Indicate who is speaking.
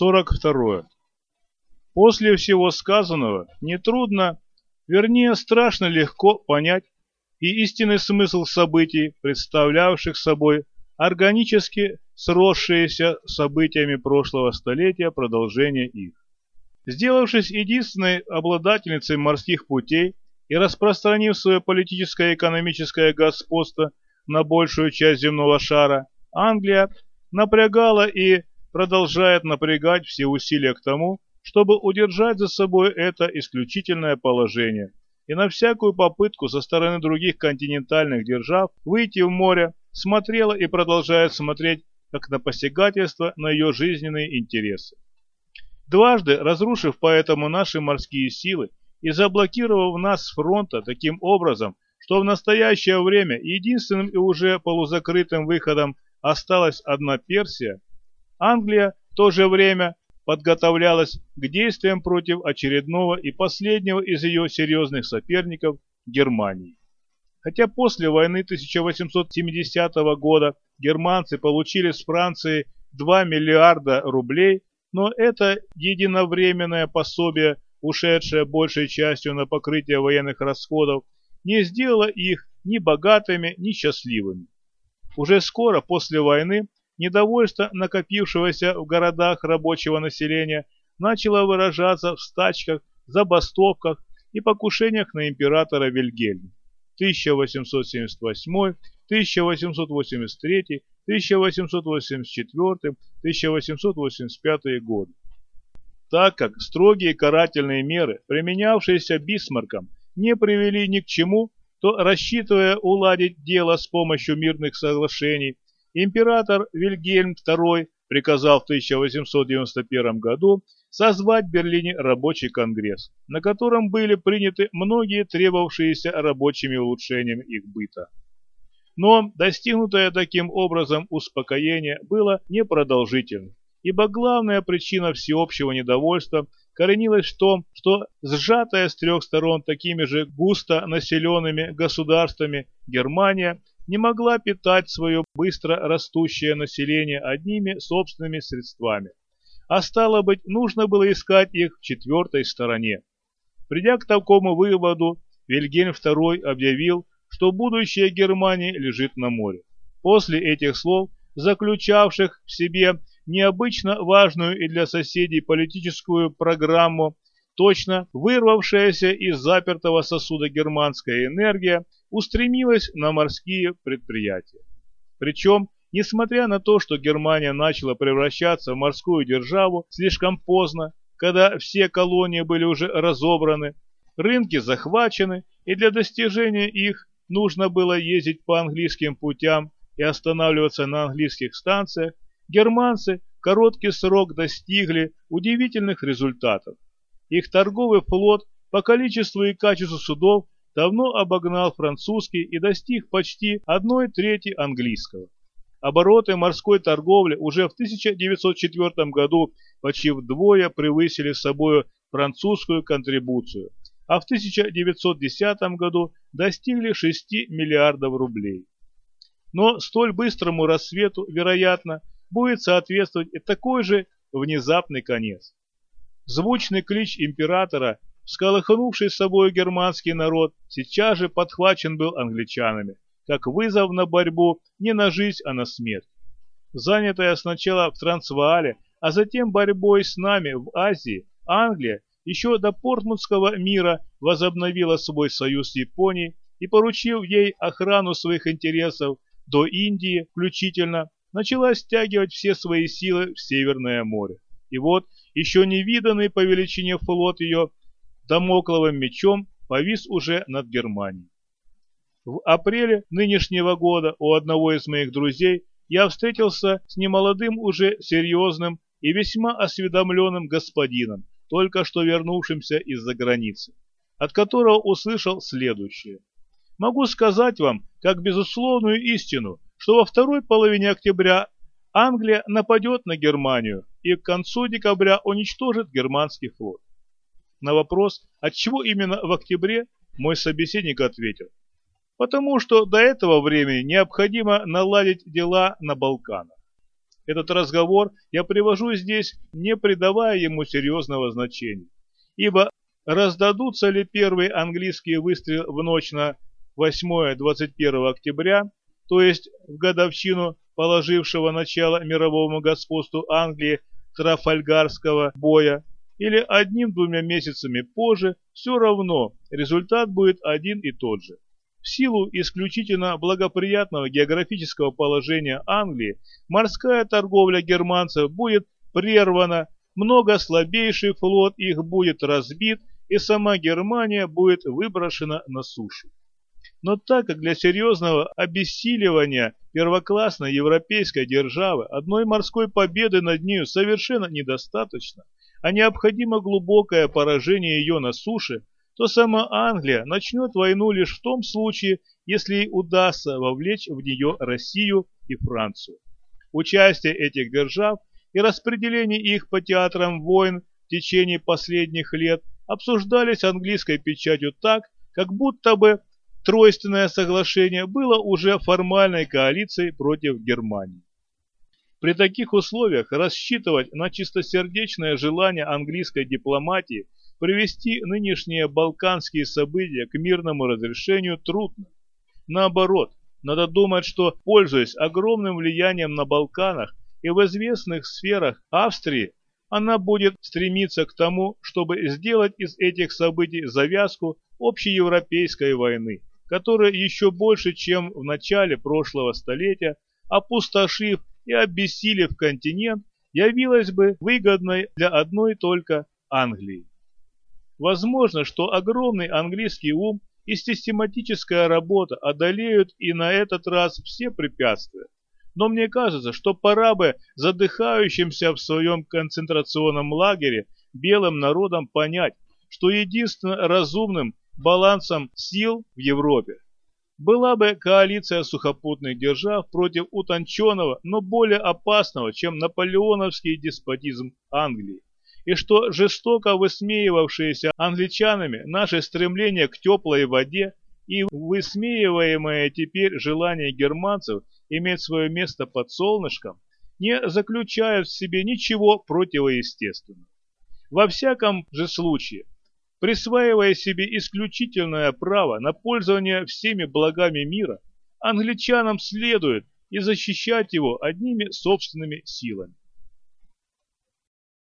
Speaker 1: 42. После всего сказанного нетрудно, вернее страшно легко понять и истинный смысл событий, представлявших собой органически сросшиеся событиями прошлого столетия продолжение их. Сделавшись единственной обладательницей морских путей и распространив свое политическое и экономическое господство на большую часть земного шара, Англия напрягала и продолжает напрягать все усилия к тому, чтобы удержать за собой это исключительное положение, и на всякую попытку со стороны других континентальных держав выйти в море смотрела и продолжает смотреть как на посягательство на ее жизненные интересы. Дважды разрушив поэтому наши морские силы и заблокировав нас с фронта таким образом, что в настоящее время единственным и уже полузакрытым выходом осталась одна Персия, Англия в то же время подготовлялась к действиям против очередного и последнего из ее серьезных соперников Германии. Хотя после войны 1870 года германцы получили с Франции 2 миллиарда рублей, но это единовременное пособие, ушедшее большей частью на покрытие военных расходов, не сделало их ни богатыми, ни счастливыми. Уже скоро после войны недовольство накопившегося в городах рабочего населения начало выражаться в стачках, забастовках и покушениях на императора Вильгельма. 1878, 1883, 1884, 1885 годы. Так как строгие карательные меры, применявшиеся Бисмарком, не привели ни к чему, то, рассчитывая уладить дело с помощью мирных соглашений, император Вильгельм II приказал в 1891 году созвать в Берлине рабочий конгресс, на котором были приняты многие требовавшиеся рабочими улучшениями их быта. Но достигнутое таким образом успокоение было непродолжительным, ибо главная причина всеобщего недовольства коренилась в том, что сжатая с трех сторон такими же густо населенными государствами Германия не могла питать свое быстро растущее население одними собственными средствами а стало быть, нужно было искать их в четвертой стороне. Придя к такому выводу, Вильгельм II объявил, что будущее Германии лежит на море. После этих слов, заключавших в себе необычно важную и для соседей политическую программу, точно вырвавшаяся из запертого сосуда германская энергия устремилась на морские предприятия. Причем Несмотря на то, что Германия начала превращаться в морскую державу слишком поздно, когда все колонии были уже разобраны, рынки захвачены, и для достижения их нужно было ездить по английским путям и останавливаться на английских станциях, германцы в короткий срок достигли удивительных результатов. Их торговый флот по количеству и качеству судов давно обогнал французский и достиг почти одной трети английского. Обороты морской торговли уже в 1904 году почти вдвое превысили собою французскую контрибуцию, а в 1910 году достигли 6 миллиардов рублей. Но столь быстрому рассвету, вероятно, будет соответствовать и такой же внезапный конец. Звучный клич императора, всколыхнувший с собой германский народ, сейчас же подхвачен был англичанами как вызов на борьбу не на жизнь, а на смерть. Занятая сначала в Трансваале, а затем борьбой с нами в Азии, Англия еще до Портмутского мира возобновила свой союз с Японией и, поручив ей охрану своих интересов до Индии включительно, начала стягивать все свои силы в Северное море. И вот еще невиданный по величине флот ее домокловым мечом повис уже над Германией. В апреле нынешнего года у одного из моих друзей я встретился с немолодым уже серьезным и весьма осведомленным господином, только что вернувшимся из-за границы, от которого услышал следующее. Могу сказать вам, как безусловную истину, что во второй половине октября Англия нападет на Германию и к концу декабря уничтожит германский флот. На вопрос, отчего именно в октябре, мой собеседник ответил, потому что до этого времени необходимо наладить дела на Балканах. Этот разговор я привожу здесь, не придавая ему серьезного значения, ибо раздадутся ли первые английские выстрелы в ночь на 8-21 октября, то есть в годовщину положившего начало мировому господству Англии Трафальгарского боя, или одним-двумя месяцами позже, все равно результат будет один и тот же. В силу исключительно благоприятного географического положения Англии, морская торговля германцев будет прервана, много слабейший флот их будет разбит, и сама Германия будет выброшена на сушу. Но так как для серьезного обессиливания первоклассной европейской державы одной морской победы над нею совершенно недостаточно, а необходимо глубокое поражение ее на суше, то сама Англия начнет войну лишь в том случае, если ей удастся вовлечь в нее Россию и Францию. Участие этих держав и распределение их по театрам войн в течение последних лет обсуждались английской печатью так, как будто бы Тройственное соглашение было уже формальной коалицией против Германии. При таких условиях рассчитывать на чистосердечное желание английской дипломатии привести нынешние балканские события к мирному разрешению трудно. Наоборот, надо думать, что, пользуясь огромным влиянием на Балканах и в известных сферах Австрии, она будет стремиться к тому, чтобы сделать из этих событий завязку общеевропейской войны которая еще больше, чем в начале прошлого столетия, опустошив и обессилев континент, явилась бы выгодной для одной только Англии. Возможно, что огромный английский ум и систематическая работа одолеют и на этот раз все препятствия. Но мне кажется, что пора бы задыхающимся в своем концентрационном лагере белым народам понять, что единственно разумным балансом сил в Европе. Была бы коалиция сухопутных держав против утонченного, но более опасного, чем наполеоновский деспотизм Англии. И что жестоко высмеивавшиеся англичанами наше стремление к теплой воде и высмеиваемое теперь желание германцев иметь свое место под солнышком, не заключают в себе ничего противоестественного. Во всяком же случае, Присваивая себе исключительное право на пользование всеми благами мира, англичанам следует и защищать его одними собственными силами.